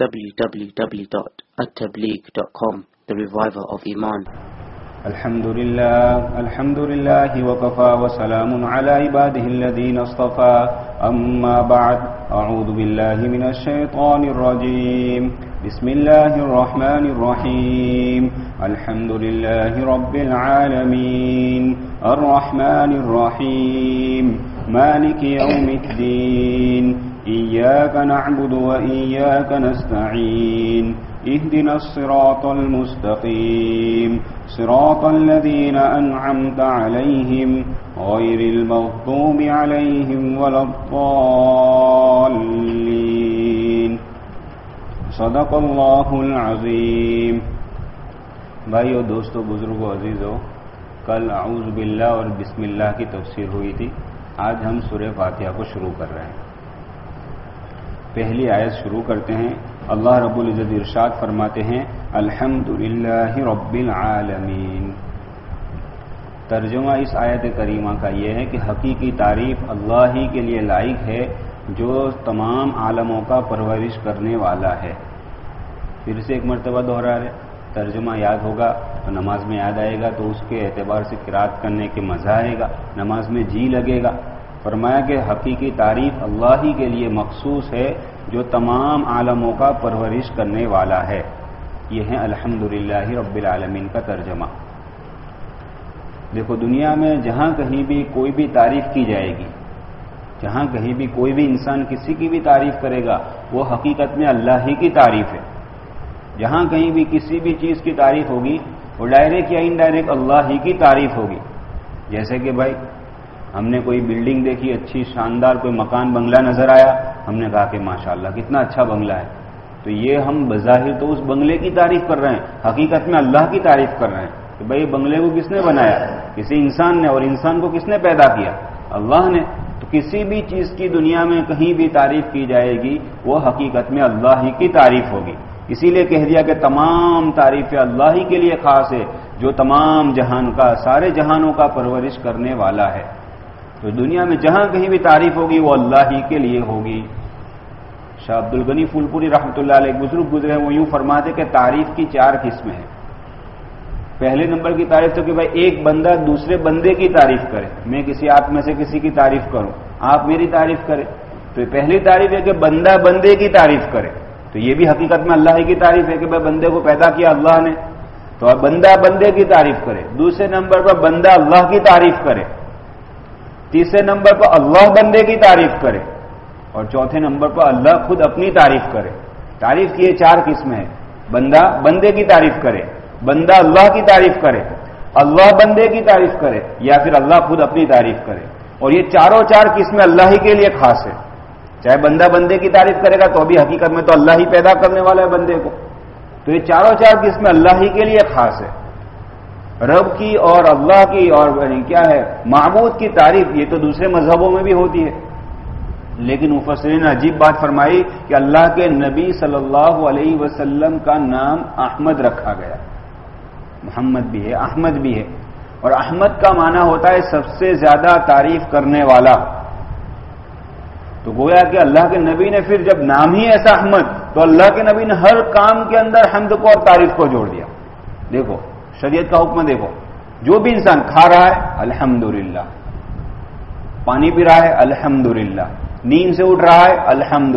www.attableek.com The Reviver of Iman الحمد لله الحمد لله وكفى وسلام على عباده الذين اصطفى أما بعد أعوذ بالله من الشيطان الرجيم بسم الله الرحمن الرحيم الحمد لله رب العالمين الرحمن الرحيم مالك يوم الدين إياك نعبد وإياك نستعين اهدنا الصراط المستقيم صراط الذين أنعمت عليهم غير المغضوب عليهم ولا الضالين. صدق اللہ العظیم بھائیو، دوستو، بزرگو، عزیزو، کل اعوذ باللہ اور بسم اللہ کی تفسیر ہوئی تھی۔ آج ہم سورہ فاتحہ کو شروع کر رہے ہیں۔ پہلی آیت شروع کرتے ہیں۔ اللہ رب العزت ارشاد فرماتے ہیں الحمد رب العالمین۔ ترجمہ اس آیت کریمہ کا یہ ہے کہ حقیقی تعریف اللہ ہی کے لیے لائق ہے، جو تمام عالموں کا پرورش کرنے والا ہے۔ پھر سے ایک مرتبہ دوہرا رہے ترجمہ یاد ہوگا تو نماز میں یاد آئے گا تو اس کے اعتبار سے قرات کرنے کے مزہ آئے گا، نماز میں جی لگے گا۔ فرمایا کہ حقیقی تعریف اللہ ہی کے لیے مخصوص ہے جو تمام عالموں کا پرورش کرنے والا ہے۔ یہ ہے الحمد رب العالمین کا ترجمہ۔ دیکھو، دنیا میں جہاں کہیں بھی کوئی بھی تعریف کی جائے گی، جہاں کہیں بھی کوئی بھی انسان کسی کی بھی تعریف کرے گا، وہ حقیقت میں اللہ ہی کی تعریف ہے۔ جہاں کہیں بھی کسی بھی چیز کی تعریف ہوگی، وہ ڈائریکٹ یا انڈائریکٹ اللہ ہی کی تعریف ہوگی۔ جیسے کہ بھائی ہم نے کوئی بلڈنگ دیکھی، اچھی شاندار کوئی مکان، بنگلہ نظر آیا، ہم نے کہا کہ ماشاءاللہ کتنا اچھا بنگلہ ہے۔ تو یہ ہم بظاہر تو اس بنگلے کی تعریف کر رہے ہیں، حقیقت میں اللہ کی تعریف کر رہے ہیں کہ بھائی بنگلے کو کس نے بنایا؟ کسی انسان نے اور انسان کو کس نے پیدا کیا؟ اللہ نے۔ تو کسی بھی چیز کی دنیا میں کہیں بھی تعریف کی جائے گی، وہ حقیقت میں اللہ ہی کی تعریف ہوگی۔ اسی لیے کہہ دیا کہ تمام تعریفیں اللہ ہی کے لیے خاص ہے، جو تمام جہان کا، سارے جہانوں کا پرورش کرنے والا ہے۔ تو دنیا میں جہاں کہیں بھی تعریف ہوگی وہ اللہ ہی کے لیے ہوگی۔ شاہ عبد الغنی پھولپوری رحمۃ اللہ علیہ بزرگ گزرے وہ یوں فرماتے کہ تعریف کی چار قسمیں ہیں۔ پہلے نمبر کی تعریف تو کہ بھائی ایک بندہ دوسرے بندے کی تعریف کرے۔ میں کسی آپ میں سے کسی کی تعریف کروں، آپ میری تعریف کریں۔ تو پہلی تعریف ہے کہ بندہ بندے کی تعریف کرے۔ تو یہ بھی حقیقت میں اللہ ہی کی تعریف ہے کہ بھائی بندے کو پیدا کیا اللہ نے۔ تو اب بندہ بندے کی تعریف کرے۔ دوسرے نمبر پر بندہ اللہ کی تعریف کرے۔ تیسرے نمبر پر اللہ بندے کی تعریف کرے اور چوتھے نمبر پر اللہ خود اپنی تعریف کرے تعریف کی یہ چار قسمیں ہیں بندہ بندے کی تعریف کرے بندہ اللہ کی تعریف کرے اللہ بندے کی تعریف کرے یا پھر اللہ خود اپنی تعریف کرے اور یہ چاروں چار قسمیں اللہ ہی کے لیے خاص ہے چاہے بندہ بندے کی تعریف کرے گا تو ابھی حقیقت میں تو اللہ ہی پیدا کرنے والا ہے بندے کو تو یہ چاروں چار قسمیں اللہ ہی کے لیے خاص ہے رب کی اور اللہ کی اور یعنی کیا ہے، معبود کی تعریف، یہ تو دوسرے مذہبوں میں بھی ہوتی ہے۔ لیکن مفسرین نے عجیب بات فرمائی کہ اللہ کے نبی صلی اللہ علیہ وسلم کا نام احمد رکھا گیا۔ محمد بھی ہے، احمد بھی ہے۔ اور احمد کا معنی ہوتا ہے سب سے زیادہ تعریف کرنے والا۔ تو گویا کہ اللہ کے نبی نے پھر جب نام ہی ایسا احمد، تو اللہ کے نبی نے ہر کام کے اندر حمد کو اور تعریف کو جوڑ دیا۔ دیکھو شریعت کا حکم دیکھو۔ جو بھی انسان کھا رہا ہے الحمد پانی پی رہا ہے الحمد نیند سے اٹھ رہا ہے الحمد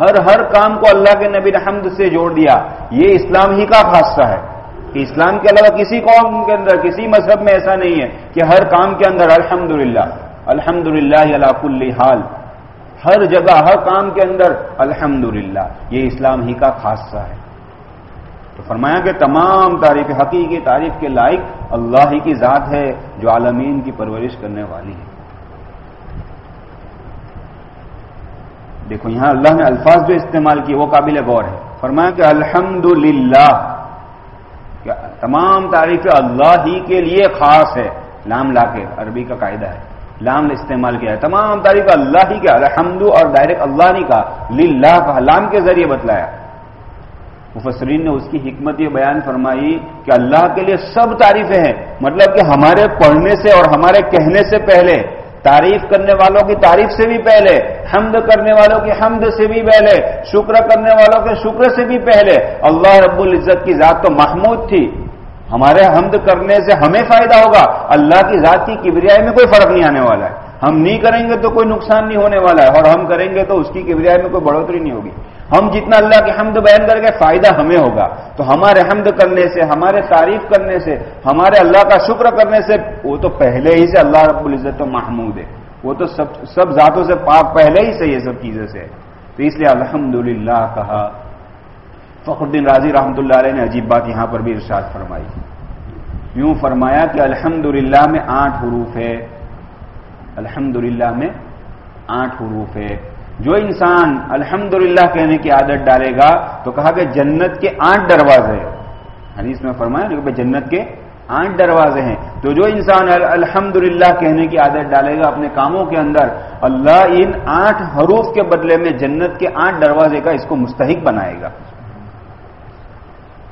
ہر ہر کام کو اللہ کے نبی نے حمد سے جوڑ دیا۔ یہ اسلام ہی کا خاصہ ہے۔ کہ اسلام کے علاوہ کسی قوم کے اندر، کسی مذہب میں ایسا نہیں ہے کہ ہر کام کے اندر الحمد للہ الحمد للہ کل حال۔ ہر جگہ، ہر کام کے اندر الحمد یہ اسلام ہی کا خاصہ ہے۔ تو فرمایا کہ تمام تعریف حقیقی تعریف کے لائق اللہ ہی کی ذات ہے جو عالمین کی پرورش کرنے والی ہے۔ دیکھو یہاں اللہ نے الفاظ جو استعمال کیے وہ قابل غور ہے۔ فرمایا کہ الحمد للہ تمام تعریف اللہ ہی کے لیے خاص ہے۔ لام لا کے، عربی کا قاعدہ ہے۔ لام نے استعمال کیا ہے۔ تمام تعریف اللہ ہی کا الحمد اور ڈائریکٹ اللہ نے کا، للہ کا، لام کے ذریعے بتلایا۔ مفسرین نے اس کی حکمت یہ بیان فرمائی کہ اللہ کے لیے سب تعریفیں ہیں۔ مطلب کہ ہمارے پڑھنے سے اور ہمارے کہنے سے پہلے، تعریف کرنے والوں کی تعریف سے بھی پہلے، حمد کرنے والوں کی حمد سے بھی پہلے، شکر کرنے والوں کے شکر سے بھی پہلے۔ اللہ رب العزت کی ذات تو محمود تھی۔ ہمارے حمد کرنے سے ہمیں فائدہ ہوگا۔ اللہ کی ذات کی کبریائی میں کوئی فرق نہیں آنے والا ہے۔ ہم نہیں کریں گے تو کوئی نقصان نہیں ہونے والا ہے اور ہم کریں گے تو اس کی کبریائی میں کوئی بڑھوتری نہیں ہوگی۔ ہم جتنا اللہ کی حمد بیان کر کے فائدہ ہمیں ہوگا، تو ہمارے حمد کرنے سے، ہمارے تعریف کرنے سے، ہمارے اللہ کا شکر کرنے سے، وہ تو پہلے ہی سے اللہ رب العزت تو محمود ہے۔ وہ تو سب سب ذاتوں سے پاک پہلے ہی سے یہ سب چیزیں سے۔ تو اس لیے الحمد کہا۔ فخر الدین راضی رحمۃ اللہ علیہ نے عجیب بات یہاں پر بھی ارشاد فرمائی۔ یوں فرمایا کہ الحمد میں آٹھ حروف ہے الحمد میں آٹھ حروف ہے جو انسان الحمد کہنے کی عادت ڈالے گا تو کہا کہ جنت کے آٹھ دروازے حدیث میں فرمایا کہ جنت کے آٹھ دروازے ہیں۔ تو جو انسان الحمد کہنے کی عادت ڈالے گا اپنے کاموں کے اندر، اللہ ان آٹھ حروف کے بدلے میں جنت کے آٹھ دروازے کا اس کو مستحق بنائے گا۔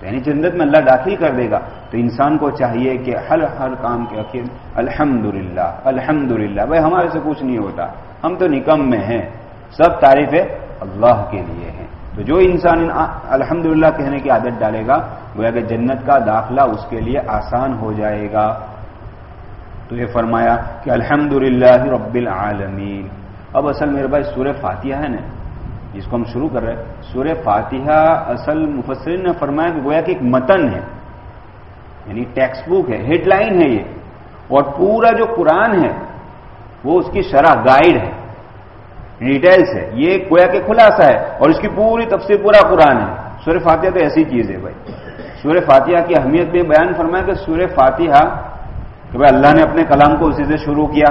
یعنی جنت میں اللہ داخل کر دے گا۔ تو انسان کو چاہیے کہ ہر ہر کام کے اخیر الحمد للہ الحمد للہ بھائی ہمارے سے کچھ نہیں ہوتا۔ ہم تو نکم میں ہیں۔ سب تعریفیں اللہ کے لیے ہیں۔ تو جو انسان الحمد کہنے کی عادت ڈالے گا، گویا کہ جنت کا داخلہ اس کے لیے آسان ہو جائے گا۔ تو یہ فرمایا کہ الحمد رب العالمین۔ اب اصل میرے بھائی سورہ فاتحہ ہے نا؟ جس کو ہم شروع کر رہے ہیں۔ سورہ فاتحہ اصل مفسرین نے فرمایا کہ گویا کہ ایک متن ہے۔ یعنی ٹیکسٹ بک ہے، ہیڈ لائن ہے یہ۔ اور پورا جو قرآن ہے، وہ اس کی شرح گائیڈ ہے۔ ڈیٹیلس ہے یہ گویا کے خلاصہ ہے اور اس کی پوری تفصیل پورا قرآن ہے۔ سورہ فاتحہ تو ایسی چیز ہے بھائی۔ سورہ فاتحہ کی اہمیت بھی بیان فرمایا کہ سورہ فاتحہ کہ بھائی اللہ نے اپنے کلام کو اسی سے شروع کیا۔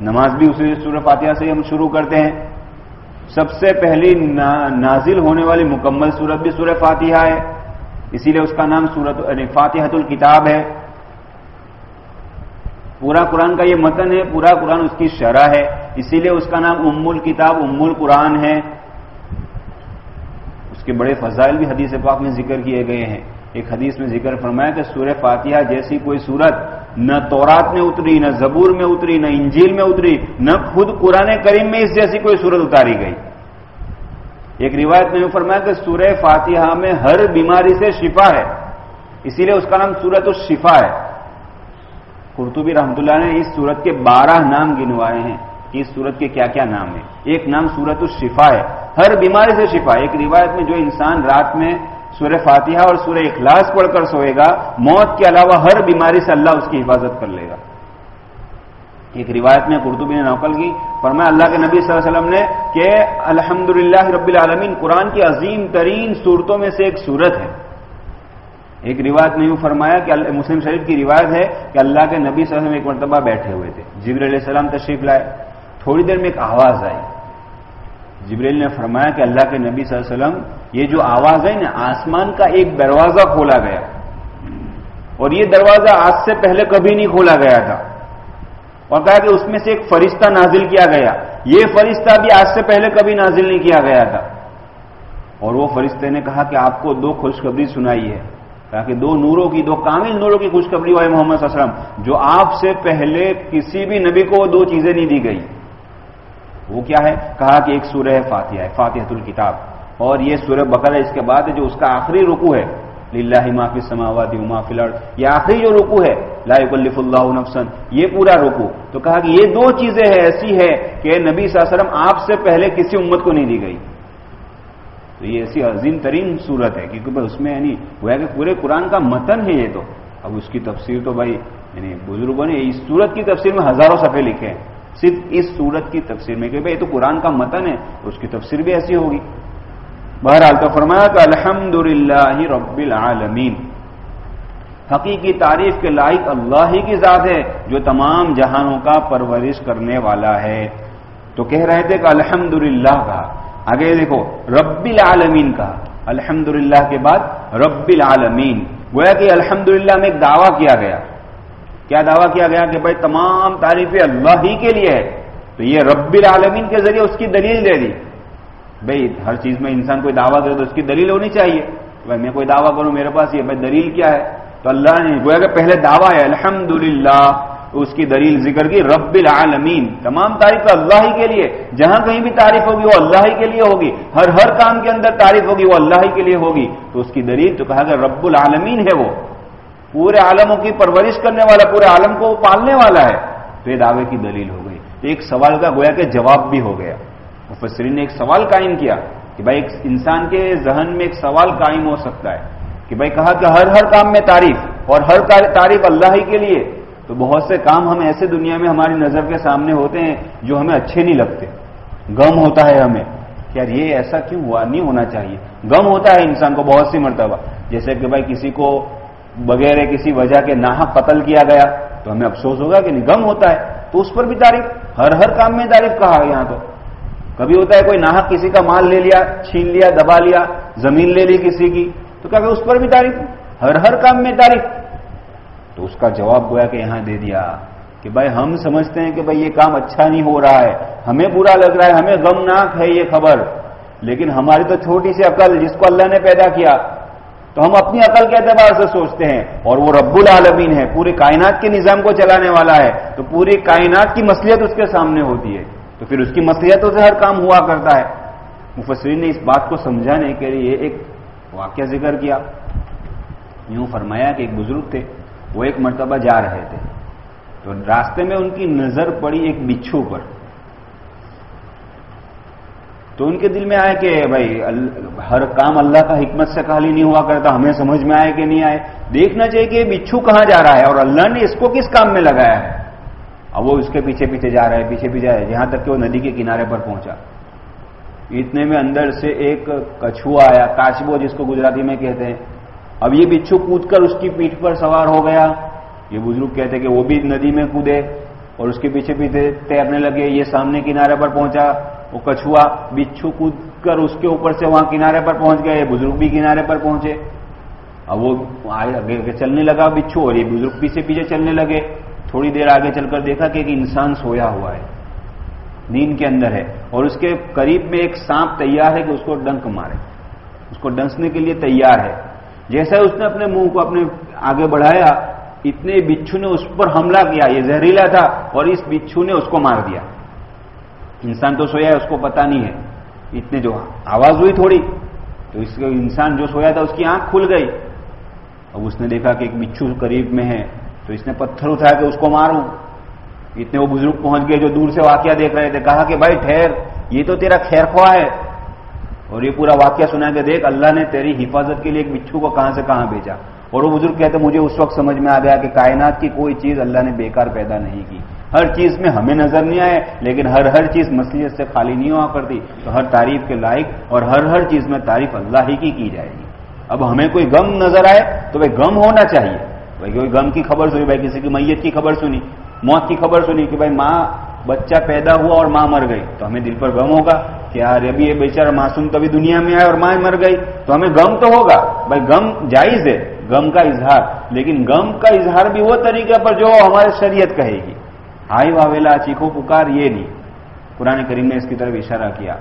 نماز بھی اسی سورہ فاتحہ سے ہم شروع کرتے ہیں۔ سب سے پہلی نازل ہونے والی مکمل صورت بھی سورہ فاتحہ ہے۔ اسی لیے اس کا نام سورت یعنی فاتحت الکتاب ہے۔ پورا قرآن کا یہ متن ہے، پورا قرآن اس کی شرح ہے۔ اسی لیے اس کا نام ام الکتاب ام القرآن ہے۔ اس کے بڑے فضائل بھی حدیث پاک میں ذکر کیے گئے ہیں۔ ایک حدیث میں ذکر فرمایا کہ سورہ فاتحہ جیسی کوئی صورت نہ تورات میں اتری، نہ زبور میں اتری، نہ انجیل میں اتری، نہ خود قرآن کریم میں اس جیسی کوئی صورت اتاری گئی۔ ایک روایت میں فرمایا کہ سورہ فاتحہ میں ہر بیماری سے شفا ہے۔ اسی لیے اس کا نام سورت الشفا ہے۔ قرطبی رحمتہ اللہ نے اس سورت کے بارہ نام گنوائے ہیں۔ اس سورت کے کیا کیا نام ہیں؟ ایک نام سورت الشفا ہے۔ ہر بیماری سے شفا۔ ایک روایت میں جو انسان رات میں سورہ فاتحہ اور سورہ اخلاص پڑھ کر سوئے گا، موت کے علاوہ ہر بیماری سے اللہ اس کی حفاظت کر لے گا۔ ایک روایت میں قرطبی نے نقل کی، فرمایا اللہ کے نبی صلی اللہ علیہ وسلم نے کہ الحمد رب العالمین، قرآن کی عظیم ترین صورتوں میں سے ایک صورت ہے۔ ایک روایت میں یوں فرمایا کہ مسلم شریف کی روایت ہے کہ اللہ کے نبی صلی اللہ علیہ وسلم ایک مرتبہ بیٹھے ہوئے تھے۔ جبر علیہ السلام تشریف لائے۔ تھوڑی دیر میں ایک آواز آئی۔ جبریل نے فرمایا کہ اللہ کے نبی صلی اللہ علیہ وسلم، یہ جو آواز ہے نا، آسمان کا ایک دروازہ کھولا گیا۔ اور یہ دروازہ آج سے پہلے کبھی نہیں کھولا گیا تھا۔ اور کہا کہ اس میں سے ایک فرشتہ نازل کیا گیا۔ یہ فرشتہ بھی آج سے پہلے کبھی نازل نہیں کیا گیا تھا۔ اور وہ فرشتے نے کہا کہ آپ کو دو خوشخبری سنائی ہے۔ کہا کہ دو نوروں کی، دو کامل نوروں کی خوشخبری ہوئے محمد صلی اللہ علیہ وسلم، جو آپ سے پہلے کسی بھی نبی کو دو چیزیں نہیں دی گئی۔ وہ کیا ہے؟ کہا کہ ایک سورہ فاتحہ ہے فاتحت الکتاب۔ اور یہ سورہ بقرہ اس کے بعد جو اس کا آخری رکو ہے، للہ معافی سماوادی فی الارض، یہ آخری جو رکو ہے، لا یکلف اللہ نفسن یہ پورا رکو تو کہا کہ یہ دو چیزیں ہیں ایسی ہے کہ نبی صلی اللہ علیہ وسلم آپ سے پہلے کسی امت کو نہیں دی گئی۔ تو یہ ایسی عظیم ترین صورت ہے، کیونکہ اس میں یعنی وہ ہے کہ پورے قرآن کا متن ہے یہ تو۔ اب اس کی تفسیر تو بھائی یعنی بزرگوں نے اس صورت کی تفسیر میں ہزاروں صفحے لکھے ہیں۔ صرف اس صورت کی تفسیر میں کہ بھائی تو قرآن کا متن ہے، اس کی تفسیر بھی ایسی ہوگی۔ بہرحال تو فرمایا کہ الحمد رب العالمین۔ حقیقی تعریف کے لائق اللہ ہی کی ذات ہے، جو تمام جہانوں کا پرورش کرنے والا ہے۔ تو کہہ رہے تھے کہ الحمد کا، آگے دیکھو، رب العالمین کا۔ الحمد کے بعد رب العالمین۔ گویا کہ الحمد میں ایک دعویٰ کیا گیا۔ کیا دعویٰ کیا گیا کہ بھائی تمام تعریفیں اللہ ہی کے لیے ہے تو یہ رب العالمین کے ذریعے اس کی دلیل دے دی۔ بھائی ہر چیز میں انسان کوئی دعویٰ کرے تو اس کی دلیل ہونی چاہیے۔ بھائی میں کوئی دعویٰ کروں میرے پاس یہ بھائی دلیل کیا ہے؟ تو اللہ نے گویا کہ پہلے دعویٰ ہے الحمد اس کی دلیل ذکر کی، رب العالمین۔ تمام تعریف اللہ ہی کے لیے۔ جہاں کہیں بھی تعریف ہوگی وہ اللہ ہی کے لیے ہوگی۔ ہر ہر کام کے اندر تعریف ہوگی وہ اللہ ہی کے لیے ہوگی۔ تو اس کی دلیل تو کہا کہ رب العالمین ہے وہ۔ پورے عالموں کی پرورش کرنے والا، پورے عالم کو پالنے والا ہے۔ تو یہ دعوے کی دلیل ہو گئی۔ تو ایک سوال کا گویا کہ جواب بھی ہو گیا۔ مفسرین نے ایک سوال قائم کیا کہ بھائی، ایک انسان کے ذہن میں ایک سوال قائم ہو سکتا ہے کہ بھائی، کہا کہ ہر ہر کام میں تعریف اور ہر تعریف اللہ ہی کے لیے۔ تو بہت سے کام ہم ایسے دنیا میں ہماری نظر کے سامنے ہوتے ہیں جو ہمیں اچھے نہیں لگتے۔ غم ہوتا ہے ہمیں۔ کہ یار، یہ ایسا کیوں ہوا؟ نہیں ہونا چاہیے۔ غم ہوتا ہے انسان کو بہت سی مرتبہ۔ جیسے کہ بھائی، کسی کو بغیر کسی وجہ کے ناحق قتل کیا گیا تو ہمیں افسوس ہوگا کہ نہیں، غم ہوتا ہے۔ تو اس پر بھی تعریف، ہر ہر کام میں تعریف کہا یہاں تو۔ کبھی ہوتا ہے کوئی ناحق کسی کا مال لے لیا، چھین لیا، دبا لیا، زمین لے لی کسی کی، تو کیا اس پر بھی تعریف؟ ہر ہر کام میں تعریف۔ تو اس کا جواب گویا کہ یہاں دے دیا کہ بھائی ہم سمجھتے ہیں کہ بھائی یہ کام اچھا نہیں ہو رہا ہے، ہمیں برا لگ رہا ہے، ہمیں غمناک ہے یہ خبر۔ لیکن ہماری تو چھوٹی سی عقل جس کو اللہ نے پیدا کیا تو ہم اپنی عقل کے اعتبار سے سوچتے ہیں اور وہ رب العالمین ہے پورے کائنات کے نظام کو چلانے والا ہے، تو پوری کائنات کی مسلیت اس کے سامنے ہوتی ہے۔ تو پھر اس کی مسلیتوں سے ہر کام ہوا کرتا ہے۔ مفسرین نے اس بات کو سمجھانے کے لیے ایک واقعہ ذکر کیا۔ یوں فرمایا کہ ایک بزرگ تھے، وہ ایک مرتبہ جا رہے تھے۔ تو راستے میں ان کی نظر پڑی ایک بچھو پر۔ تو ان کے دل میں آئے کہ بھائی ہر کام اللہ کا حکمت سے خالی نہیں ہوا کرتا، ہمیں سمجھ میں آئے کہ نہیں آئے۔ دیکھنا چاہیے کہ یہ بچھو کہاں جا رہا ہے اور اللہ نے اس کو کس کام میں لگایا ہے؟ اب وہ اس کے پیچھے پیچھے جا رہا ہے، پیچھے پیچھے جا رہا ہے، جہاں تک کہ وہ ندی کے کنارے پر پہنچا۔ اتنے میں اندر سے ایک کچھوا آیا کاشبو جس کو گجراتی میں کہتے ہیں۔ اب یہ بچھو کود کر اس کی پیٹھ پر سوار ہو گیا۔ یہ بزرگ کہتے کہ وہ بھی ندی میں کودے اور اس کے پیچھے پیچھے تیرنے لگے، یہ سامنے کنارے پر پہنچا۔ وہ کچھوا بچھو کود کر اس کے اوپر سے وہاں کنارے پر پہنچ گئے بزرگ بھی کنارے پر پہنچے۔ اب وہ آگے چلنے لگا بچھو اور یہ بزرگ پیچھے پیچھے چلنے لگے۔ تھوڑی دیر آگے چل کر دیکھا کہ ایک انسان سویا ہوا ہے، نیند کے اندر ہے اور اس کے قریب میں ایک سانپ تیار ہے کہ اس کو ڈنک مارے۔ اس کو ڈنسنے کے لیے تیار ہے۔ جیسا اس نے اپنے منہ کو اپنے آگے بڑھایا، اتنے بچھو نے اس پر حملہ کیا، یہ زہریلا تھا اور اس بچھو نے اس کو مار دیا۔ انسان تو سویا ہے، اس کو پتا نہیں ہے۔ اتنے جو آواز ہوئی تھوڑی، تو اس انسان جو سویا تھا، اس کی آنکھ کھل گئی۔ اب اس نے دیکھا کہ ایک بچھو قریب میں ہے، تو اس نے پتھر اٹھایا کہ اس کو ماروں۔ اتنے وہ بزرگ پہنچ گئے جو دور سے واقعہ دیکھ رہے تھے، کہا کہ بھائی ٹھہر، یہ تو تیرا خیر خواہ ہے۔ اور یہ پورا واقعہ سنا کہ دیکھ، اللہ نے تیری حفاظت کے لیے ایک بچھو کو کہاں سے کہاں بھیجا۔ اور وہ بزرگ کہتے، مجھے اس وقت سمجھ میں آ گیا کہ کائنات کی کوئی چیز اللہ نے بیکار پیدا نہیں کی۔ ہر چیز میں ہمیں نظر نہیں آئے، لیکن ہر ہر چیز مسلیت سے خالی نہیں ہوا کرتی۔ تو ہر تعریف کے لائق اور ہر ہر چیز میں تعریف اللہ ہی کی کی جائے گی۔ اب ہمیں کوئی غم نظر آئے تو وہ غم ہونا چاہیے۔ بھائی کوئی غم کی خبر سنی، بھائی کسی کی میت کی خبر سنی، موت کی خبر سنی کہ بھائی ماں بچہ پیدا ہوا اور ماں مر گئی۔ تو ہمیں دل پر غم ہوگا کہ یار ابھی یہ بیچارہ معصوم تو ابھی دنیا میں آئے اور ماں مر گئی۔ تو ہمیں غم تو ہوگا۔ بھائی غم جائز ہے، غم کا اظہار۔ لیکن غم کا اظہار بھی وہ طریقے پر جو ہمارے شریعت کہے گی۔ ہائی واویلا چیخو پکار یہ نہیں قرآن کریم نے اس کی طرف اشارہ کیا۔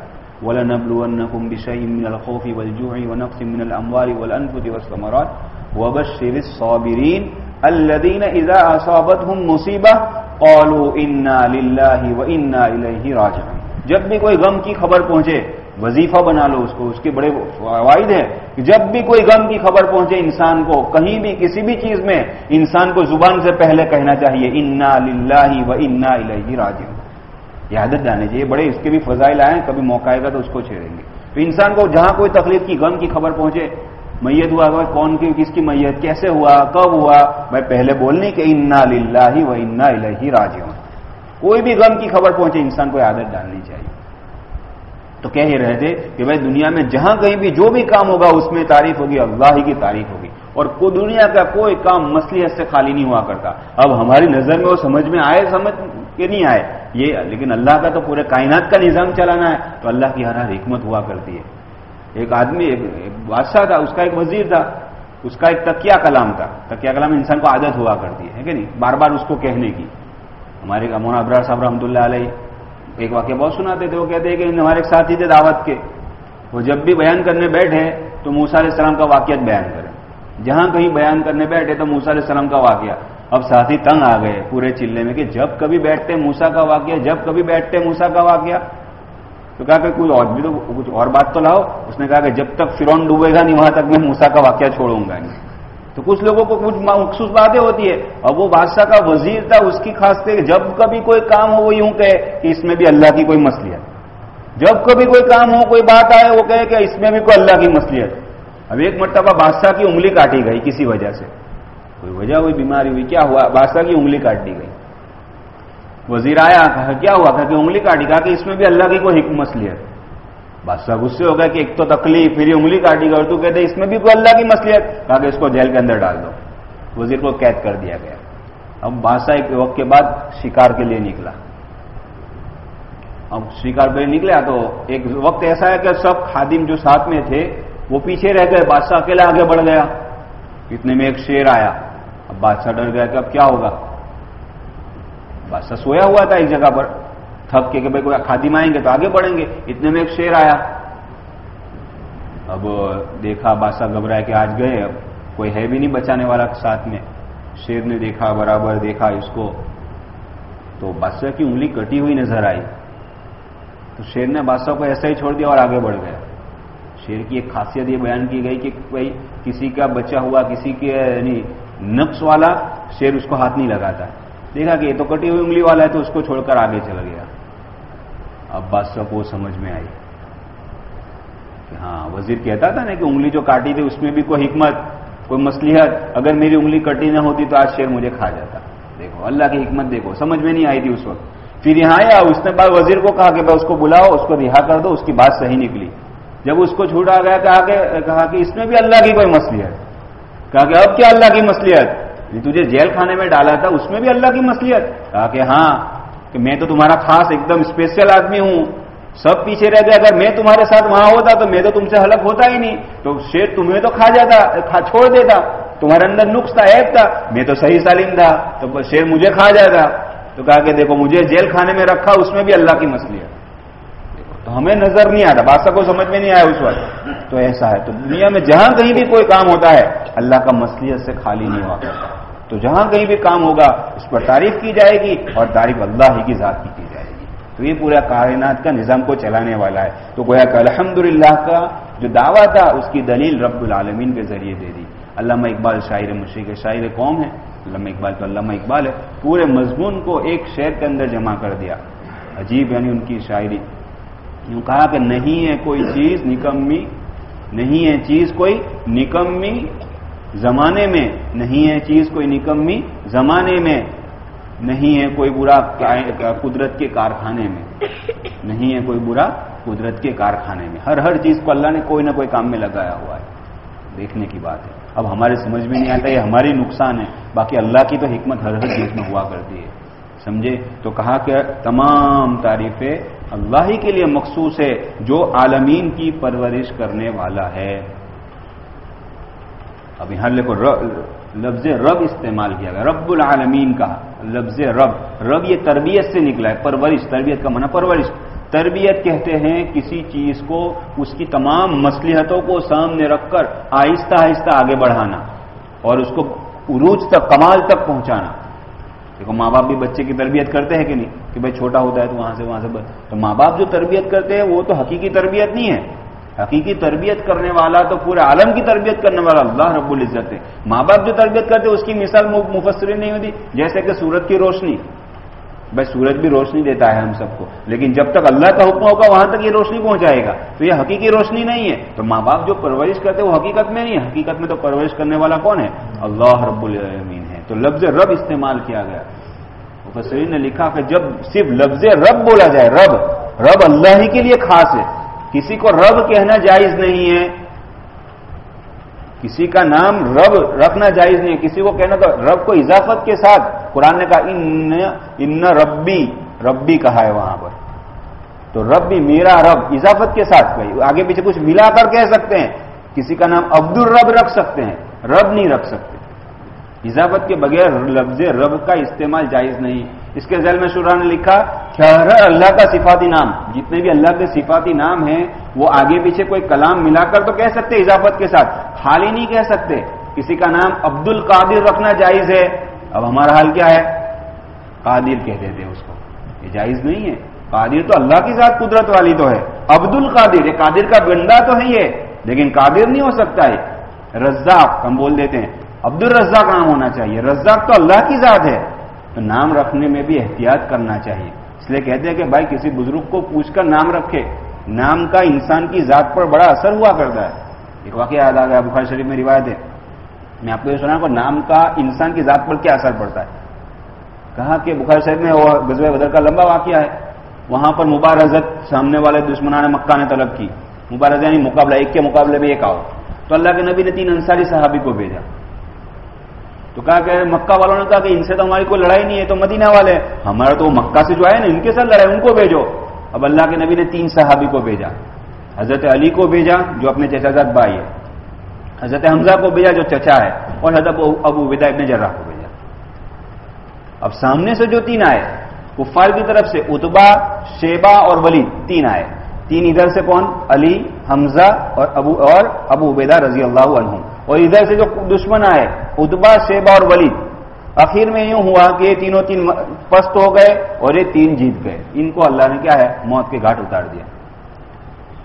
وَلَنَبْلُوَنَّكُمْ بِشَيْءٍ مِّنَ الْخَوْفِ وَالْجُوعِ وَنَقْصٍ مِّنَ الْأَمْوَالِ وَالْأَنفُسِ وَالثَّمَرَاتِ وَبَشِّرِ الصَّابِرِينَ الَّذِينَ إِذَا أَصَابَتْهُم مُّصِيبَةٌ قَالُوا إِنَّا لِلَّهِ وَإِنَّا إِلَيْهِ رَاجِعُونَ۔ جب بھی کوئی غم کی خبر پہنچے وظیفہ بنا لو اس کو، اس کے بڑے فوائد ہیں کہ جب بھی کوئی غم کی خبر پہنچے انسان کو، کہیں بھی کسی بھی چیز میں انسان کو زبان سے پہلے کہنا چاہیے، انا للہ و انا الہ راجعون یہ عادت ڈالنی چاہیے، بڑے اس کے بھی فضائل آئے کبھی موقع آئے گا تو اس کو چھیڑیں گے۔ تو انسان کو جہاں کوئی تکلیف کی، غم کی خبر پہنچے، میت ہوا بھائی کون کی، کس کی میت، کیسے ہوا، کب ہوا بھائی پہلے بولنے کہ انا للہ و انا الہ راجعون کوئی بھی غم کی خبر پہنچے، انسان کو عادت ڈالنی چاہیے۔ تو کہہ ہی رہے تھے کہ بھائی دنیا میں جہاں کہیں بھی جو بھی کام ہوگا اس میں تعریف ہوگی، اللہ ہی کی تعریف ہوگی۔ اور کو دنیا کا کوئی کام مسلحت سے خالی نہیں ہوا کرتا۔ اب ہماری نظر میں وہ سمجھ میں آئے، سمجھ کے نہیں آئے۔ یہ لیکن اللہ کا تو پورے کائنات کا نظام چلانا ہے۔ تو اللہ کی ہر ہر حکمت ہوا کرتی ہے۔ ایک آدمی، ایک بادشاہ تھا، اس کا ایک وزیر تھا، اس کا ایک تکیہ کلام تھا۔ تکیہ کلام انسان کو عادت ہوا کرتی ہے کہ نہیں؟ بار بار اس کو کہنے کی۔ ہمارے مونا ابرار صاحب رحمۃ اللہ علیہ ایک واقعہ بہت سناتے تھے، وہ کہتے ہیں کہ ہمارے ایک ساتھی تھے دعوت کے۔ وہ جب بھی بیان کرنے بیٹھے تو موسا علیہ السلام کا واقعہ بیان کریں۔ جہاں کہیں بیان کرنے بیٹھے تو موسا علیہ السلام کا واقعہ۔ اب ساتھی تنگ آ گئے پورے چلے میں کہ جب کبھی بیٹھتے موسا کا واقعہ، جب کبھی بیٹھتے موسا کا واقعہ۔ تو کہا کہ کوئی اور بھی تو کچھ اور بات تو لاؤ۔ اس نے کہا کہ جب تک فرون ڈوبے گا نہیں، وہاں تک میں موسا کا واقعہ چھوڑوں گا نہیں۔ تو کچھ لوگوں کو کچھ مخصوص باتیں ہوتی ہے اور وہ بادشاہ کا وزیر تھا، اس کی خاص تھے جب کبھی کوئی کام ہو، وہ یوں کہے کہ اس میں بھی اللہ کی کوئی مسلیت جب کبھی کوئی کام ہو، کوئی بات آئے، وہ کہے کہ اس میں بھی کوئی اللہ کی مسلیت اب ایک مرتبہ بادشاہ کی انگلی کاٹی گئی کسی وجہ سے۔ کوئی وجہ ہوئی بیماری ہوئی، کیا ہوا؟ بادشاہ کی انگلی کاٹ دی گئی۔ وزیر آیا، کہا، کیا ہوا؟ کہ انگلی کاٹی، کہا کہ اس میں بھی اللہ کی کوئی حکم مسلیت بادشاہ غصے ہو گیا کہ ایک تو تکلیف، پھر انگلی کاٹی گئی اور تو کہتے اس میں بھی کوئی اللہ کی مسلیت کہا کہ اس کو جیل کے اندر ڈال دو۔ وزیر کو قید کر دیا گیا۔ اب بادشاہ ایک وقت کے بعد شکار کے لیے نکلا۔ اب شکار پہ نکلا تو ایک وقت ایسا ہے کہ سب خادم جو ساتھ میں تھے، وہ پیچھے رہ گئے۔ بادشاہ اکیلا آگے بڑھ گیا۔ اتنے میں ایک شیر آیا۔ اب بادشاہ ڈر گیا کہ اب کیا ہوگا؟ بادشاہ سویا ہوا تھا ایک جگہ پر۔ تھک کے کہ بھائی کوئی خادم آئیں گے تو آگے بڑھیں گے۔ اتنے میں ایک شیر آیا۔ اب دیکھا بادشاہ گھبرایا کہ آج گئے اب کوئی ہے بھی نہیں بچانے والا ساتھ میں۔ شیر نے دیکھا، برابر دیکھا اس کو۔ تو بادشاہ کی انگلی کٹی ہوئی نظر آئی۔ تو شیر نے بادشاہ کو ایسا ہی چھوڑ دیا اور آگے بڑھ گیا۔ شیر کی ایک خاصیت یہ بیان کی گئی کہ بھائی کسی کا بچا ہوا، کسی کے یعنی نقص والا شیر اس کو ہاتھ نہیں لگاتا۔ دیکھا کہ یہ تو کٹی ہوئی انگلی والا ہے تو اس کو چھوڑ کر آگے چلا گیا۔ اب بادشاہ کو سمجھ میں آئی کہ ہاں وزیر کہتا تھا نا کہ انگلی جو کاٹی تھی اس میں بھی کوئی حکمت، کوئی مسلحت اگر میری انگلی کٹی نہ ہوتی تو آج شیر مجھے کھا جاتا۔ دیکھو، اللہ کی حکمت دیکھو، سمجھ میں نہیں آئی تھی اس وقت۔ پھر یہاں آیا، اس نے بعد وزیر کو کہا کہ اس کو بلاؤ، اس کو رہا کر دو، اس کی بات صحیح نکلی۔ جب اس کو چھوٹا گیا کہا کہ کہا کہ اس میں بھی اللہ کی کوئی مسلحت کہا کہ اب کیا اللہ کی مسلحت تجھے جیل خانے میں ڈالا تھا، اس میں بھی اللہ کی مسلحت کہا کہ ہاں کہ میں تو تمہارا خاص ایک دم اسپیشل آدمی ہوں۔ سب پیچھے رہ گئے۔ اگر میں تمہارے ساتھ وہاں ہوتا تو میں تو تم سے حلق ہوتا ہی نہیں۔ تو شیر تمہیں تو کھا جاتا چھوڑ دیتا۔ تمہارے اندر نقص تھا ایپ تھا۔ میں تو صحیح سالم تھا۔ تو شیر مجھے کھا جاتا۔ تو کہا کہ دیکھو، مجھے جیل خانے میں رکھا، اس میں بھی اللہ کی مسئلہ ہے۔ تو ہمیں نظر نہیں آتا بادشاہ کو سمجھ میں نہیں آیا اس وقت۔ تو ایسا ہے۔ تو دنیا میں جہاں کہیں بھی کوئی کام ہوتا ہے، اللہ کا مسلیت سے خالی نہیں ہوا۔ کرتا تو جہاں کہیں بھی کام ہوگا، اس پر تعریف کی جائے گی اور تعریف اللہ ہی کی ذات کی کی جائے گی۔ تو یہ پورا کائنات کا نظام کو چلانے والا ہے۔ تو گویا کہ الحمد کا جو دعویٰ تھا، اس کی دلیل رب العالمین کے ذریعے دے دی۔ علامہ اقبال شاعر مشرق شاعر قوم ہے علامہ اقبال تو علامہ اقبال ہے۔ پورے مضمون کو ایک شعر کے اندر جمع کر دیا۔ عجیب یعنی ان کی شاعری۔ یوں کہا کہ نہیں ہے کوئی چیز نکمی، نہیں ہے چیز کوئی نکمی زمانے میں نہیں ہے چیز کوئی نکمی، زمانے میں نہیں ہے کوئی برا قدرت کے کارخانے میں۔ نہیں ہے کوئی برا قدرت کے کارخانے میں۔ ہر ہر چیز کو اللہ نے کوئی نہ کوئی کام میں لگایا ہوا ہے۔ دیکھنے کی بات ہے۔ اب ہمارے سمجھ میں نہیں آتا، یہ ہماری نقصان ہے۔ باقی اللہ کی تو حکمت ہر ہر چیز میں ہوا کرتی ہے۔ سمجھے؟ تو کہا کہ تمام تعریفیں اللہ ہی کے لیے مخصوص ہے، جو عالمین کی پرورش کرنے والا ہے۔ اب یہاں لے کو لفظ رب استعمال کیا گیا، رب العالمین کا لفظ رب رب یہ تربیت سے نکلا ہے، پرورش، تربیت کا منع پرورش۔ تربیت کہتے ہیں کسی چیز کو، اس کی تمام مصلیحتوں کو سامنے رکھ کر آہستہ آہستہ آگے بڑھانا اور اس کو عروج تک، کمال تک پہنچانا۔ دیکھو، ماں باپ بھی بچے کی تربیت کرتے ہیں کہ نہیں؟ کہ بھائی چھوٹا ہوتا ہے تو وہاں سے وہاں سے تو ماں باپ جو تربیت کرتے ہیں وہ تو حقیقی تربیت نہیں ہے۔ حقیقی تربیت کرنے والا تو پورے عالم کی تربیت کرنے والا اللہ رب العزت ہے۔ ماں باپ جو تربیت کرتے اس کی مثال مفسری نہیں ہوتی، جیسے کہ سورج کی روشنی۔ بھائی سورج بھی روشنی دیتا ہے ہم سب کو، لیکن جب تک اللہ کا حکم ہوگا، وہاں تک یہ روشنی پہنچائے گا۔ تو یہ حقیقی روشنی نہیں ہے۔ تو ماں باپ جو پرورش کرتے وہ حقیقت میں نہیں ہے۔ حقیقت میں تو پرورش کرنے والا کون ہے؟ اللہ رب العالمین ہے۔ تو لفظ رب استعمال کیا گیا۔ مفسرین نے لکھا کہ جب صرف لفظ رب بولا جائے، رب رب اللہ ہی کے لیے خاص ہے۔ کسی کو رب کہنا جائز نہیں ہے، کسی کا نام رب رکھنا جائز نہیں ہے، کسی کو کہنا تو رب کو اضافت کے ساتھ۔ قرآن نے کہا، ان ان ربی ربی کہا ہے وہاں پر۔ تو ربی میرا رب، اضافت کے ساتھ۔ کہی آگے پیچھے کچھ ملا کر کہہ سکتے ہیں۔ کسی کا نام عبد الرب رکھ سکتے ہیں۔ رب نہیں رکھ سکتے۔ اضافت کے بغیر لفظ رب کا استعمال جائز نہیں۔ اس کے ذیل میں شرح نے لکھا ہر اللہ کا صفاتی نام جتنے بھی اللہ کے صفاتی نام ہیں وہ آگے پیچھے کوئی کلام ملا کر تو کہہ سکتے اضافت کے ساتھ خالی نہیں کہہ سکتے کسی کا نام عبد القادر رکھنا جائز ہے۔ اب ہمارا حال کیا ہے؟ قادر کہتے تھے اس کو۔ یہ جائز نہیں ہے۔ قادر تو اللہ کی ذات قدرت والی تو ہے۔ عبد القادر یہ قادر کا بندہ تو ہے یہ لیکن قادر نہیں ہو سکتا ہے۔ رزاق ہم بول دیتے ہیں عبد الرزاق نام ہونا چاہیے؟ رزاق تو اللہ کی ذات ہے۔ تو نام رکھنے میں بھی احتیاط کرنا چاہیے۔ اس لیے کہتے ہیں کہ بھائی کسی بزرگ کو پوچھ کر نام رکھے۔ نام کا انسان کی ذات پر بڑا اثر ہوا کرتا ہے۔ ایک واقعہ یاد آ گیا بخار شریف میں روایت ہے۔ میں آپ کو یہ سنا کہ نام کا انسان کی ذات پر کیا اثر پڑتا ہے۔ کہا کہ بخار شریف میں وہ غزوہ بدر کا لمبا واقعہ ہے۔ وہاں پر مبارزت سامنے والے دشمنان مکہ نے طلب کی۔ مبارز یعنی مقابلہ، ایک کے مقابلے میں ایک آؤ۔ تو اللہ کے نبی نے تین انصاری صحابی کو بھیجا۔ تو کہا کہ مکہ والوں نے کہا کہ ان سے تو ہماری کوئی لڑائی نہیں ہے، تو مدینہ والے، ہمارا تو مکہ سے جو آئے نا، ان کے ساتھ لڑائی، ان کو بھیجو۔ اب اللہ کے نبی نے تین صحابی کو بھیجا۔ حضرت علی کو بھیجا، جو اپنے چچا زاد بھائی ہے حضرت حمزہ کو بھیجا، جو چچا ہے۔ اور حضرت ابو ودا ابن جرا کو بھیجا۔ اب سامنے سے جو تین آئے، کفار کی طرف سے اتبا شیبا اور ولی تین آئے۔ تین ادھر سے کون؟ علی، حمزہ اور ابو اور ابو عبیدہ رضی اللہ عنہ اور ادھر سے جو دشمن آئے اتبا شیبا اور ولی آخر میں یوں ہوا کہ یہ تینوں تین پست ہو گئے اور یہ تین جیت گئے۔ ان کو اللہ نے کیا ہے؟ موت کے گھاٹ اتار دیا۔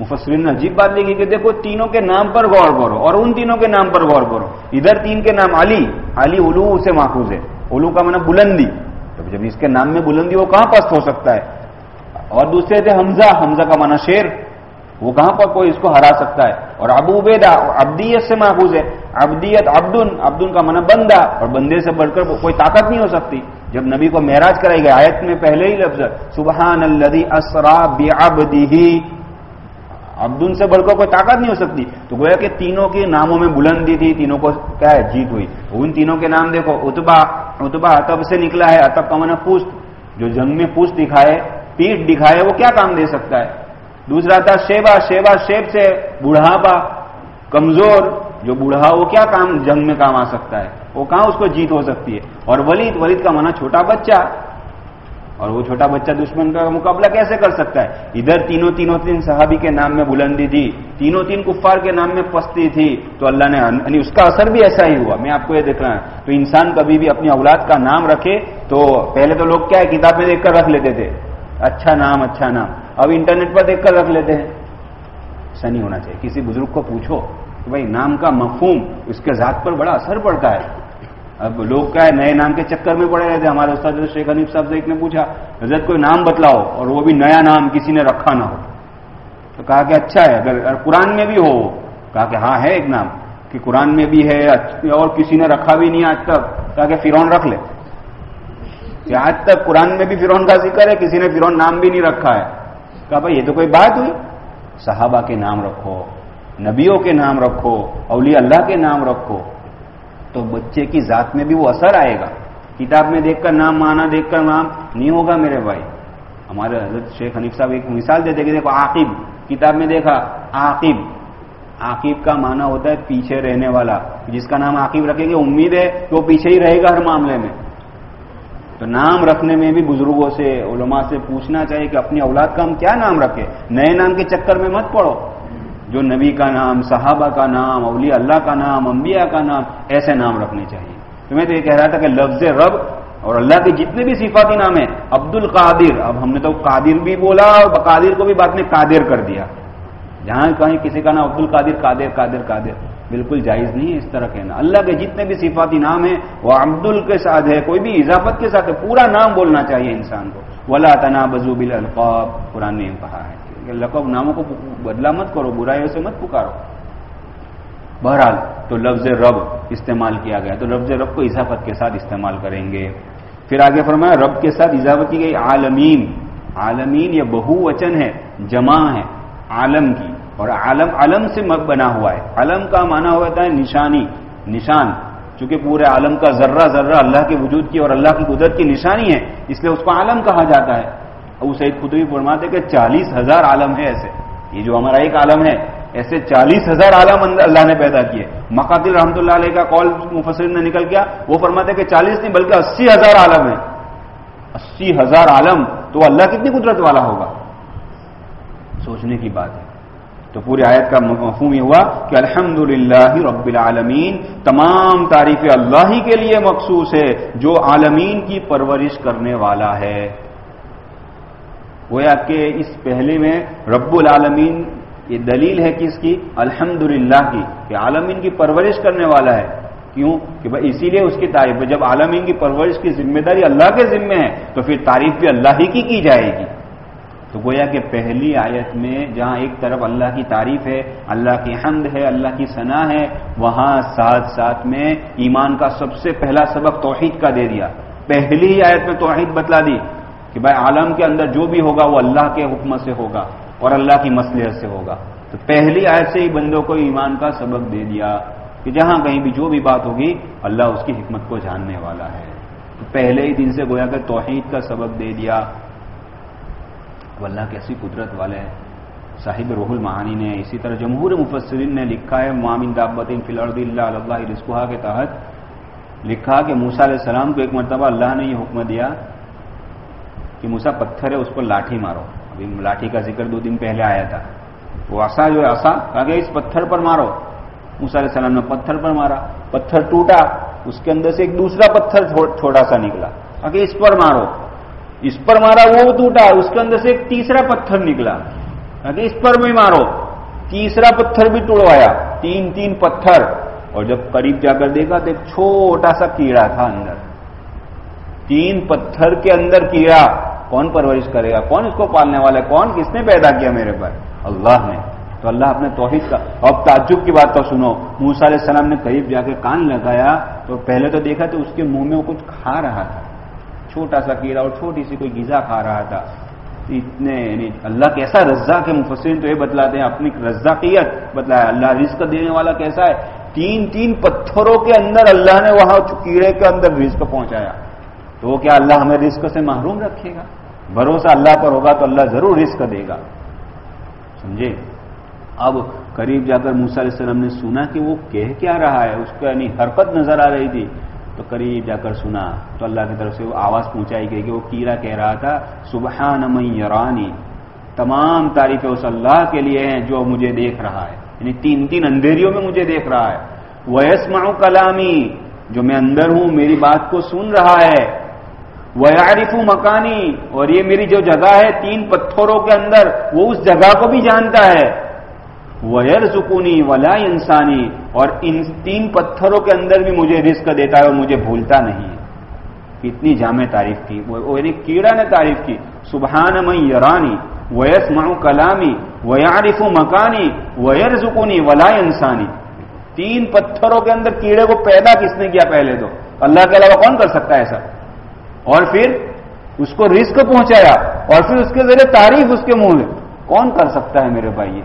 مفسرین نے عجیب بات لکھی کہ دیکھو، تینوں کے نام پر غور کرو اور ان تینوں کے نام پر غور کرو۔ ادھر تین کے نام علی علی الو سے محفوظ ہے۔ الو کا مانا بلندی۔ تو جب اس کے نام میں بلندی، وہ کہاں پست ہو سکتا ہے؟ اور دوسرے تھے حمزہ حمزہ کا مانا شیر۔ وہ کہاں پر کوئی اس کو ہرا سکتا ہے؟ اور ابو بیدا ابدیت سے محفوظ ہے۔ ابدیت عبدن عبدن کا مانا بندہ، اور بندے سے بڑھ کر کوئی طاقت نہیں ہو سکتی۔ جب نبی کو معراج کرائی گئی، آیت میں پہلے ہی لفظ سبحان الذي اسرا بعبده عبدن سے بڑھ کر کوئی طاقت نہیں ہو سکتی۔ تو گویا کہ تینوں کے ناموں میں بلندی تھی، تینوں کو کیا ہے؟ جیت ہوئی۔ ان تینوں کے نام دیکھو اتبا اتبا اتب سے نکلا ہے اتب کا مانا پوست۔ جو جنگ میں پوست دکھائے، پیٹ دکھائے، وہ کیا کام دے سکتا ہے؟ دوسرا تھا شیبا شیبا شیب سے بوڑھاپا کمزور، جو بوڑھا وہ کیا کام جنگ میں کام آ سکتا ہے؟ وہ کہاں اس کو جیت ہو سکتی ہے؟ اور ولید ولید کا مانا چھوٹا بچہ۔ اور وہ چھوٹا بچہ دشمن کا مقابلہ کیسے کر سکتا ہے؟ ادھر تینوں تینوں تین صحابی کے نام میں بلندی تھی تینوں تین کفار کے نام میں پستی تھی۔ تو اللہ نے یعنی اس کا اثر بھی ایسا ہی ہوا۔ میں آپ کو یہ دیکھ رہا ہوں۔ تو انسان کبھی بھی اپنی اولاد کا نام رکھے تو پہلے تو لوگ کیا ہے کتاب میں دیکھ کر رکھ لیتے تھے۔ اچھا نام اچھا نام۔ اب انٹرنیٹ پر دیکھ کر رکھ لیتے ہیں۔ ایسا نہیں ہونا چاہیے۔ کسی بزرگ کو پوچھو کہ بھائی نام کا مفہوم اس کے ذات پر بڑا اثر پڑتا ہے۔ اب لوگ کیا ہے، نئے نام کے چکر میں پڑے رہتے ہمارے استاد شیخ حنیف صاحب سے ایک نے پوچھا، حضرت کوئی نام بتلاؤ اور وہ بھی نیا نام، کسی نے رکھا نہ ہو۔ تو کہا کہ اچھا ہے، اگر قرآن میں بھی ہو۔ کہا کہ ہاں ہے ایک نام۔ کہ قرآن میں بھی ہے اور کسی نے رکھا بھی نہیں آج تک۔ کہا کہ فرون رکھ لے۔ کہ آج تک قرآن میں بھی فرون کا ذکر ہے، کسی نے فرون نام بھی نہیں رکھا ہے۔ کہا بھائی یہ تو کوئی بات ہوئی؟ صحابہ کے نام رکھو، نبیوں کے نام رکھو، اولیاء اللہ کے نام رکھو، تو بچے کی ذات میں بھی وہ اثر آئے گا۔ کتاب میں دیکھ کر، نام مانا دیکھ کر، نام نہیں ہوگا میرے بھائی۔ ہمارے حضرت شیخ حنیف صاحب ایک مثال دیتے کہ دیکھو، عاقب۔ کتاب میں دیکھا، عاقب۔ عاقب کا مانا ہوتا ہے پیچھے رہنے والا، جس کا نام عاقب رکھیں گے امید ہے کہ وہ پیچھے ہی رہے گا ہر معاملے میں۔ تو نام رکھنے میں بھی بزرگوں سے، علماء سے پوچھنا چاہیے کہ اپنی اولاد کا ہم کیا نام رکھے نئے نام کے چکر میں مت پڑو۔ جو نبی کا نام، صحابہ کا نام، اولیاء اللہ کا نام، انبیاء کا نام، ایسے نام رکھنے چاہیے۔ تو میں تو یہ کہہ رہا تھا کہ لفظ رب اور اللہ کے جتنے بھی صفاتی نام ہیں عبد القادر اب ہم نے تو قادر بھی بولا اور قادر کو بھی بات نے قادر کر دیا۔ جہاں کہیں کسی کا نام عبد القادر قادر قادر قادر۔ بالکل جائز نہیں ہے اس طرح کہنا۔ اللہ کے جتنے بھی صفاتی نام ہیں، وہ عبد ال کے ساتھ ہے، کوئی بھی اضافت کے ساتھ ہے، پورا نام بولنا چاہیے انسان کو۔ ولا تنا بزوب القاب قرآن نے کہا ہے لقب ناموں کو بدلا مت کرو، برائیوں سے مت پکارو۔ بہرحال، تو لفظ رب استعمال کیا گیا۔ تو لفظ رب کو اضافت کے ساتھ استعمال کریں گے۔ پھر آگے فرمایا، رب کے ساتھ اضافت کی گئی عالمین۔ عالمین یہ بہو وچن ہے، جمع ہے، عالم کی۔ اور عالم علم سے بنا ہوا ہے۔ علم کا مانا ہوتا ہے نشانی، نشان۔ چونکہ پورے عالم کا ذرہ ذرہ اللہ کے وجود کی اور اللہ کی قدرت کی نشانی ہے، اس لیے اس کو عالم کہا جاتا ہے۔ ابو سعید خدوی فرماتے کہ چالیس ہزار عالم ہے ایسے۔ یہ جو ہمارا ایک عالم ہے، ایسے چالیس ہزار عالم اللہ نے پیدا کیے۔ مقاتل رحمۃ اللہ علیہ کا کال مفسر نے نکل گیا وہ فرماتے کہ چالیس نہیں بلکہ اسی ہزار عالم ہے اسی ہزار عالم تو اللہ کتنی قدرت والا ہوگا؟ سوچنے کی بات ہے۔ تو پوری آیت کا مفہوم یہ ہوا کہ الحمد رب العالمین تمام تعریف اللہ ہی کے لیے مخصوص ہے، جو عالمین کی پرورش کرنے والا ہے۔ گویا کہ اس پہلے میں رب العالمین یہ دلیل ہے کس کی؟ الحمد کی، کہ عالمین کی پرورش کرنے والا ہے۔ کیوں؟ کہ بھائی اسی لیے اس کی تعریف جب عالمین کی پرورش کی ذمہ داری اللہ کے ذمے ہے، تو پھر تعریف بھی اللہ ہی کی کی جائے گی۔ تو گویا کہ پہلی آیت میں جہاں ایک طرف اللہ کی تعریف ہے، اللہ کی حمد ہے، اللہ کی ثنا ہے، وہاں ساتھ ساتھ میں ایمان کا سب سے پہلا سبق توحید کا دے دیا۔ پہلی آیت میں توحید بتلا دی کہ بھائی عالم کے اندر جو بھی ہوگا وہ اللہ کے حکم سے ہوگا اور اللہ کی مسلحت سے ہوگا۔ تو پہلی آیت سے ہی بندوں کو ایمان کا سبق دے دیا کہ جہاں کہیں بھی جو بھی بات ہوگی، اللہ اس کی حکمت کو جاننے والا ہے۔ تو پہلے ہی دن سے گویا کہ توحید کا سبق دے دیا۔ اللہ کیسی قدرت والے ہیں صاحب روح المعانی نے، اسی طرح جمہور مفسرین نے لکھا ہے معامن دابت فی الارض اللہ اللہ رسکوہا کے تحت لکھا کہ موسا علیہ السلام کو ایک مرتبہ اللہ نے یہ حکم دیا کہ موسا پتھر ہے، اس پر لاٹھی مارو۔ ابھی لاٹھی کا ذکر دو دن پہلے آیا تھا۔ وہ آسا جو ہے آسا کہا کہ اس پتھر پر مارو۔ موسا علیہ السلام نے پتھر پر مارا، پتھر ٹوٹا، اس کے اندر سے ایک دوسرا پتھر چھوٹا سا نکلا۔ کہ اس پر مارو۔ اس پر مارا وہ ٹوٹا اس کے اندر سے ایک تیسرا پتھر نکلا۔ یعنی اس پر بھی مارو۔ تیسرا پتھر بھی توڑوایا، تین تین پتھر۔ اور جب قریب جا کر دیکھا تو ایک چھوٹا سا کیڑا تھا اندر۔ تین پتھر کے اندر کیڑا۔ کون پرورش کرے گا؟ کون اس کو پالنے والا ہے؟ کون؟ کس نے پیدا کیا میرے پر؟ اللہ نے۔ تو اللہ اپنے توحید کا۔ اب تعجب کی بات تو سنو۔ موسا علیہ السلام نے قریب جا کے کان لگایا۔ تو پہلے تو دیکھا تو اس کے منہ میں وہ کچھ کھا رہا تھا۔ چھوٹا سا کیڑا اور چھوٹی سی کوئی غذا کھا رہا تھا۔ اتنے یعنی اللہ کیسا رزا کے مفسرین تو یہ بتلاتے ہیں، اپنی رزاقیت بتلایا۔ اللہ رزق دینے والا کیسا ہے؟ تین تین پتھروں کے اندر اللہ نے وہاں کیڑے کے اندر رزق پہنچایا۔ تو وہ کیا اللہ ہمیں رزق سے محروم رکھے گا؟ بھروسہ اللہ پر ہوگا تو اللہ ضرور رزق دے گا۔ سمجھے؟ اب قریب جا کر موسا علیہ السلام نے سنا کہ وہ کہہ کیا رہا ہے، اس کا یعنی حرکت نظر آ رہی تھی۔ تو قریب جا کر سنا تو اللہ کی طرف سے وہ آواز پہنچائی گئی کہ وہ کیڑا کہہ رہا تھا، سبحان یرانی تمام تعریفیں اس اللہ کے لیے ہیں جو مجھے دیکھ رہا ہے۔ یعنی تین تین اندھیریوں میں مجھے دیکھ رہا ہے۔ ویس کلامی جو میں اندر ہوں، میری بات کو سن رہا ہے۔ وہ عارف مکانی اور یہ میری جو جگہ ہے، تین پتھروں کے اندر، وہ اس جگہ کو بھی جانتا ہے۔ ویر ولا انسانی اور ان تین پتھروں کے اندر بھی مجھے رزق دیتا ہے اور مجھے بھولتا نہیں۔ اتنی جامع تعریف کی۔ وہ یعنی کیڑا نے تعریف کی۔ سبحان من یرانی ویس معنو کلامی ویارف مکانی ویر سکونی ولا انسانی تین پتھروں کے اندر کیڑے کو پیدا کس نے کیا پہلے تو؟ اللہ کے علاوہ کون کر سکتا ہے ایسا؟ اور پھر اس کو رزق پہنچایا اور پھر اس کے ذریعے تعریف اس کے منہ میں۔ کون کر سکتا ہے میرے بھائی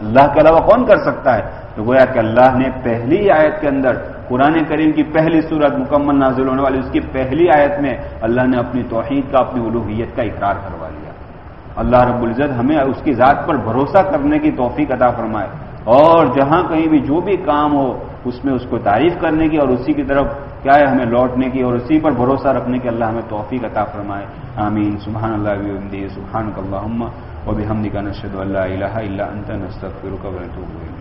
اللہ کے علاوہ کون کر سکتا ہے؟ تو گویا کہ اللہ نے پہلی آیت کے اندر قرآن کریم کی پہلی صورت مکمل نازل ہونے والی، اس کی پہلی آیت میں اللہ نے اپنی توحید کا، اپنی الوحیت کا اقرار کروا لیا۔ اللہ رب العزت ہمیں اس کی ذات پر بھروسہ کرنے کی توفیق عطا فرمائے۔ اور جہاں کہیں بھی جو بھی کام ہو، اس میں اس کو تعریف کرنے کی اور اسی کی طرف کیا ہے، ہمیں لوٹنے کی اور اسی پر بھروسہ رکھنے کی اللہ ہمیں توفیق عطا فرمائے۔ آمین۔ سبحان اللہ سبحان اللہ وبحمدك نشهد أن لا إله إلا أنت نستغفرك ونتوب إليك.